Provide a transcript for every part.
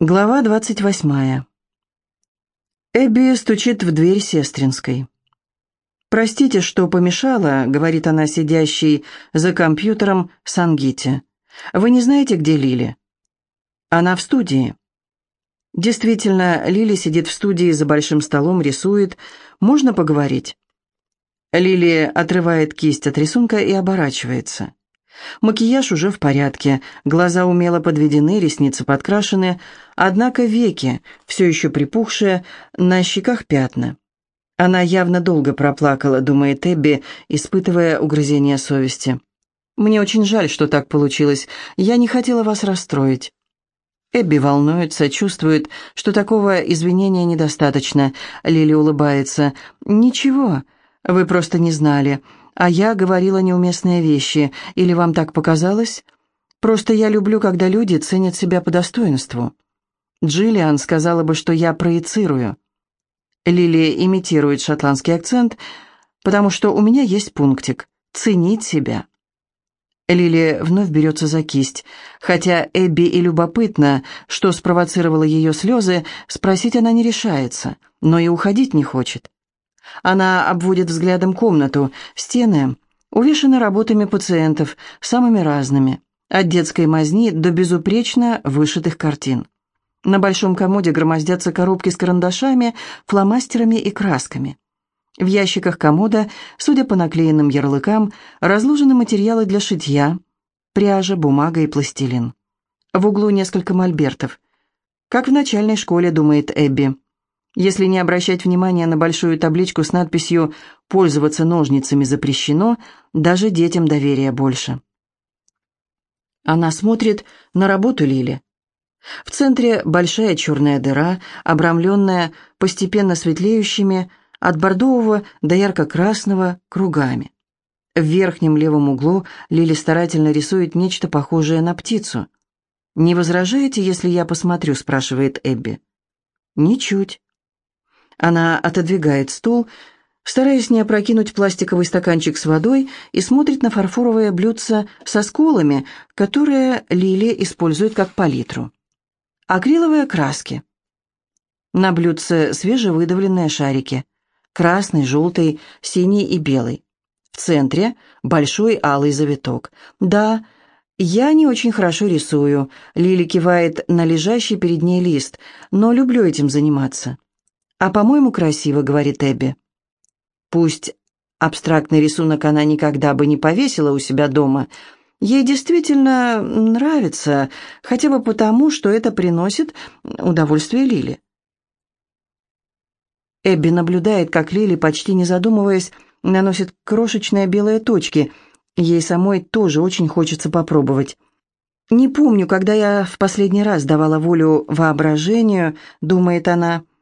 Глава двадцать восьмая. Эбби стучит в дверь сестринской. «Простите, что помешала», — говорит она, сидящей за компьютером Сангите. «Вы не знаете, где Лили?» «Она в студии». Действительно, Лили сидит в студии за большим столом, рисует. «Можно поговорить?» Лили отрывает кисть от рисунка и оборачивается. Макияж уже в порядке, глаза умело подведены, ресницы подкрашены, однако веки, все еще припухшие, на щеках пятна. Она явно долго проплакала, думает Эбби, испытывая угрызение совести. «Мне очень жаль, что так получилось. Я не хотела вас расстроить». Эбби волнуется, чувствует, что такого извинения недостаточно. Лили улыбается. «Ничего, вы просто не знали а я говорила неуместные вещи, или вам так показалось? Просто я люблю, когда люди ценят себя по достоинству. Джиллиан сказала бы, что я проецирую. Лили имитирует шотландский акцент, потому что у меня есть пунктик «ценить себя». Лили вновь берется за кисть. Хотя Эбби и любопытно, что спровоцировало ее слезы, спросить она не решается, но и уходить не хочет. Она обводит взглядом комнату. Стены увешаны работами пациентов, самыми разными, от детской мазни до безупречно вышитых картин. На большом комоде громоздятся коробки с карандашами, фломастерами и красками. В ящиках комода, судя по наклеенным ярлыкам, разложены материалы для шитья, пряжа, бумага и пластилин. В углу несколько мольбертов. Как в начальной школе, думает Эбби. Если не обращать внимания на большую табличку с надписью «Пользоваться ножницами запрещено», даже детям доверия больше. Она смотрит на работу Лили. В центре большая черная дыра, обрамленная постепенно светлеющими от бордового до ярко-красного кругами. В верхнем левом углу Лили старательно рисует нечто похожее на птицу. «Не возражаете, если я посмотрю?» – спрашивает Эбби. «Ничуть. Она отодвигает стул, стараясь не опрокинуть пластиковый стаканчик с водой, и смотрит на фарфоровое блюдце со сколами, которые Лили использует как палитру. Акриловые краски. На блюдце свежевыдавленные шарики. Красный, желтый, синий и белый. В центре большой алый завиток. Да, я не очень хорошо рисую. Лили кивает на лежащий перед ней лист, но люблю этим заниматься. «А, по-моему, красиво», — говорит Эбби. Пусть абстрактный рисунок она никогда бы не повесила у себя дома, ей действительно нравится, хотя бы потому, что это приносит удовольствие Лили. Эбби наблюдает, как Лили, почти не задумываясь, наносит крошечные белые точки. Ей самой тоже очень хочется попробовать. «Не помню, когда я в последний раз давала волю воображению», — думает она, —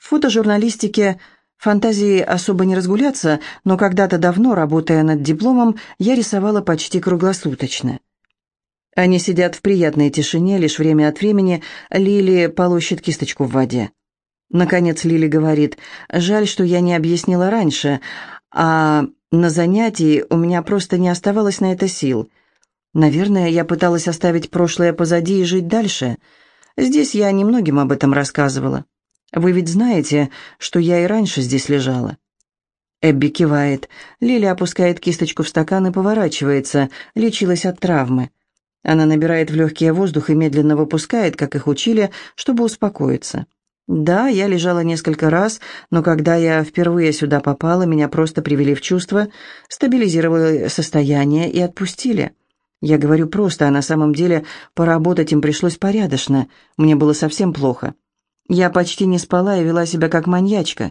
в фотожурналистике фантазии особо не разгуляться, но когда-то давно, работая над дипломом, я рисовала почти круглосуточно. Они сидят в приятной тишине, лишь время от времени Лили полощет кисточку в воде. Наконец Лили говорит, «Жаль, что я не объяснила раньше, а на занятии у меня просто не оставалось на это сил. Наверное, я пыталась оставить прошлое позади и жить дальше. Здесь я немногим об этом рассказывала. Вы ведь знаете, что я и раньше здесь лежала». Эбби кивает. Лили опускает кисточку в стакан и поворачивается. Лечилась от травмы. Она набирает в легкие воздух и медленно выпускает, как их учили, чтобы успокоиться. «Да, я лежала несколько раз, но когда я впервые сюда попала, меня просто привели в чувство, стабилизировали состояние и отпустили. Я говорю просто, а на самом деле поработать им пришлось порядочно. Мне было совсем плохо. Я почти не спала и вела себя как маньячка.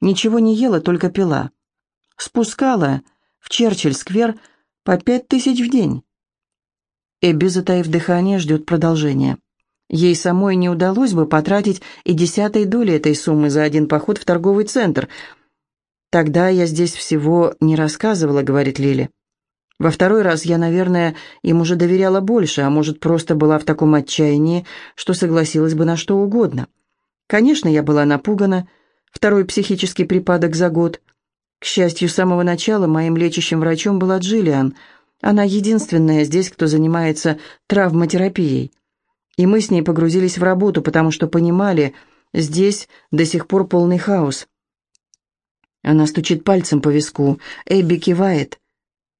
Ничего не ела, только пила. Спускала в Черчилль-сквер по пять тысяч в день. Эбби, затаив дыхание, ждет продолжения. Ей самой не удалось бы потратить и десятой доли этой суммы за один поход в торговый центр. «Тогда я здесь всего не рассказывала», — говорит Лили. «Во второй раз я, наверное, им уже доверяла больше, а может, просто была в таком отчаянии, что согласилась бы на что угодно». Конечно, я была напугана. Второй психический припадок за год. К счастью, с самого начала моим лечащим врачом была Джиллиан. Она единственная здесь, кто занимается травматерапией. И мы с ней погрузились в работу, потому что понимали, здесь до сих пор полный хаос. Она стучит пальцем по виску, Эбби кивает.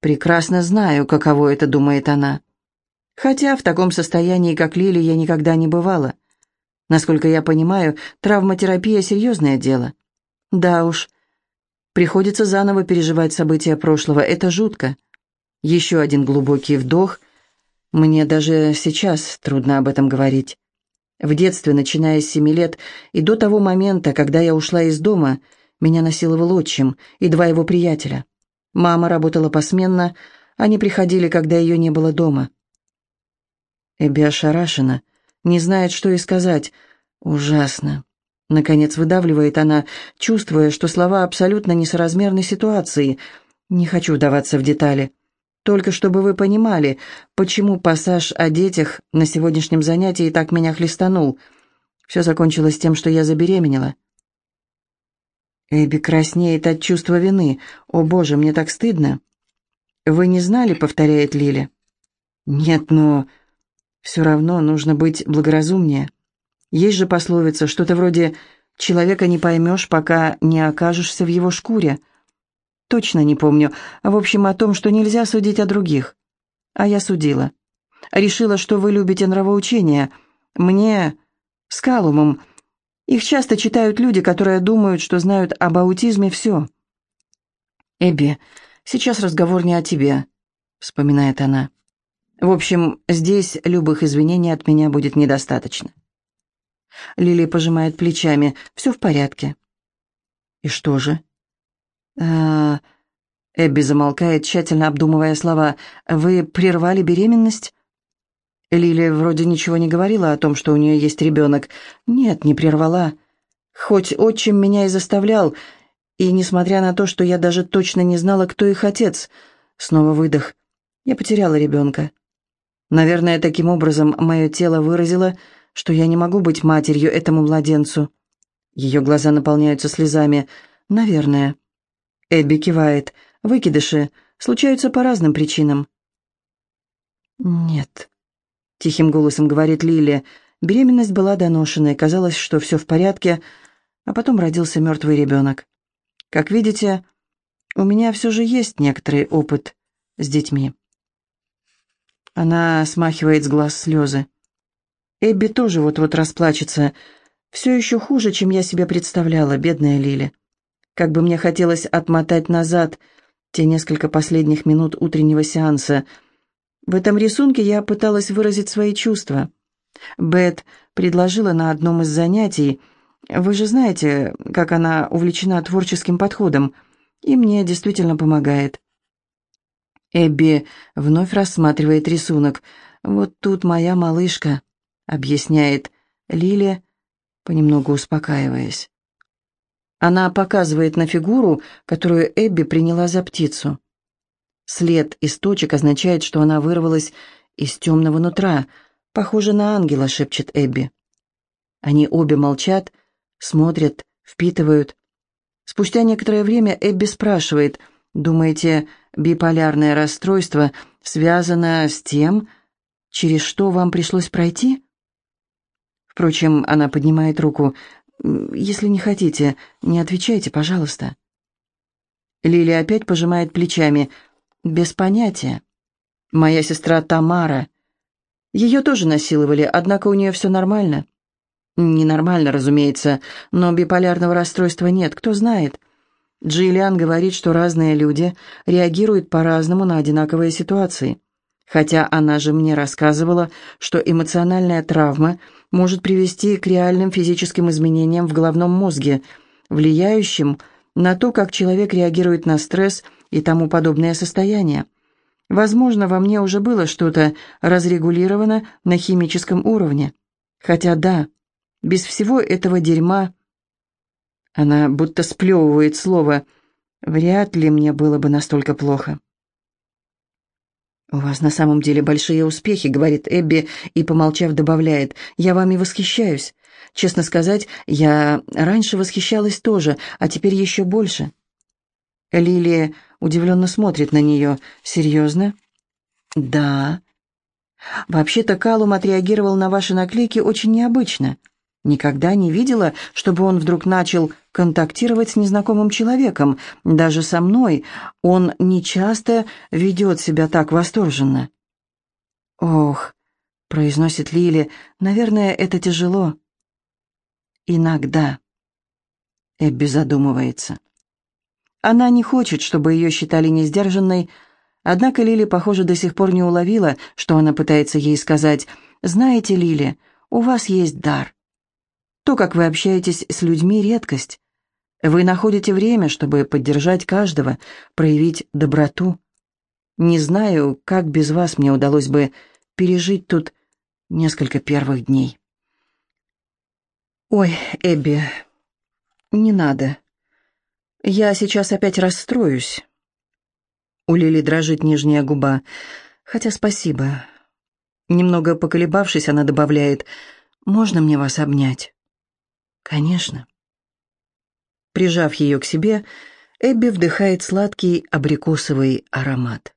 «Прекрасно знаю, каково это», — думает она. Хотя в таком состоянии, как Лили, я никогда не бывала. Насколько я понимаю, травматерапия — серьезное дело. Да уж, приходится заново переживать события прошлого. Это жутко. Еще один глубокий вдох. Мне даже сейчас трудно об этом говорить. В детстве, начиная с семи лет, и до того момента, когда я ушла из дома, меня насиловал отчим и два его приятеля. Мама работала посменно, они приходили, когда ее не было дома. Эбби ошарашена, не знает, что и сказать. Ужасно. Наконец выдавливает она, чувствуя, что слова абсолютно несоразмерны ситуации. Не хочу вдаваться в детали. Только чтобы вы понимали, почему пассаж о детях на сегодняшнем занятии так меня хлестанул. Все закончилось тем, что я забеременела. Эбби краснеет от чувства вины. «О, Боже, мне так стыдно!» «Вы не знали?» — повторяет Лили. «Нет, но все равно нужно быть благоразумнее. Есть же пословица, что-то вроде «человека не поймешь, пока не окажешься в его шкуре». Точно не помню. В общем, о том, что нельзя судить о других. А я судила. Решила, что вы любите нравоучения. Мне, с Калумом, их часто читают люди, которые думают, что знают об аутизме все. «Эбби, сейчас разговор не о тебе», — вспоминает она. В общем, здесь любых извинений от меня будет недостаточно. Лили пожимает плечами. Все в порядке. И что же? А... Эбби замолкает, тщательно обдумывая слова. «Вы прервали беременность?» Лили вроде ничего не говорила о том, что у нее есть ребенок. «Нет, не прервала. Хоть отчим меня и заставлял, и несмотря на то, что я даже точно не знала, кто их отец, снова выдох. Я потеряла ребенка. Наверное, таким образом мое тело выразило, что я не могу быть матерью этому младенцу. Ее глаза наполняются слезами. Наверное. Эбби кивает. Выкидыши случаются по разным причинам. «Нет», — тихим голосом говорит Лили. Беременность была доношенной, казалось, что все в порядке, а потом родился мертвый ребенок. Как видите, у меня все же есть некоторый опыт с детьми. Она смахивает с глаз слезы. Эбби тоже вот-вот расплачется. Все еще хуже, чем я себе представляла, бедная Лили. Как бы мне хотелось отмотать назад те несколько последних минут утреннего сеанса. В этом рисунке я пыталась выразить свои чувства. Бет предложила на одном из занятий, вы же знаете, как она увлечена творческим подходом, и мне действительно помогает. Эбби вновь рассматривает рисунок. «Вот тут моя малышка», — объясняет Лили, понемногу успокаиваясь. Она показывает на фигуру, которую Эбби приняла за птицу. След из точек означает, что она вырвалась из темного нутра. «Похоже на ангела», — шепчет Эбби. Они обе молчат, смотрят, впитывают. Спустя некоторое время Эбби спрашивает, «Думаете, биполярное расстройство связано с тем, через что вам пришлось пройти?» Впрочем, она поднимает руку. «Если не хотите, не отвечайте, пожалуйста». Лили опять пожимает плечами. «Без понятия. Моя сестра Тамара. Ее тоже насиловали, однако у нее все нормально». «Ненормально, разумеется, но биполярного расстройства нет, кто знает». Джиллиан говорит, что разные люди реагируют по-разному на одинаковые ситуации. Хотя она же мне рассказывала, что эмоциональная травма может привести к реальным физическим изменениям в головном мозге, влияющим на то, как человек реагирует на стресс и тому подобное состояние. Возможно, во мне уже было что-то разрегулировано на химическом уровне. Хотя да, без всего этого дерьма она будто сплевывает слово. Вряд ли мне было бы настолько плохо. «У вас на самом деле большие успехи», — говорит Эбби и, помолчав, добавляет. «Я вами восхищаюсь. Честно сказать, я раньше восхищалась тоже, а теперь еще больше». Лилия удивленно смотрит на нее. «Серьезно?» «Да». Вообще-то Калум отреагировал на ваши наклейки очень необычно. Никогда не видела, чтобы он вдруг начал контактировать с незнакомым человеком. Даже со мной он нечасто ведет себя так восторженно. «Ох», — произносит Лили, — «наверное, это тяжело». «Иногда». Эбби задумывается. Она не хочет, чтобы ее считали несдержанной, однако Лили, похоже, до сих пор не уловила, что она пытается ей сказать. «Знаете, Лили, у вас есть дар». То, как вы общаетесь с людьми, — редкость. Вы находите время, чтобы поддержать каждого, проявить доброту. Не знаю, как без вас мне удалось бы пережить тут несколько первых дней. Ой, Эбби, не надо. Я сейчас опять расстроюсь. У Лили дрожит нижняя губа. Хотя спасибо. Немного поколебавшись, она добавляет, «Можно мне вас обнять?» «Конечно». Прижав ее к себе, Эбби вдыхает сладкий абрикосовый аромат.